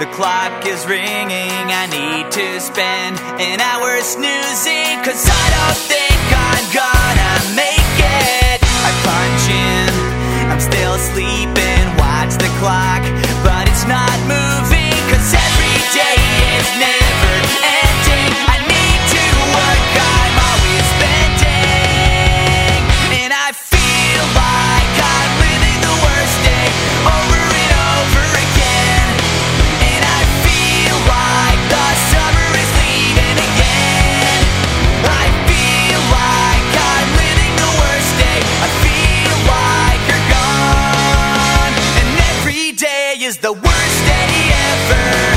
The clock is ringing, I need to spend an hour snoozing, cause I don't think I'm gonna make it. I punch in, I'm still sleeping, watch the clock, but it's not moving. today is the worst day ever.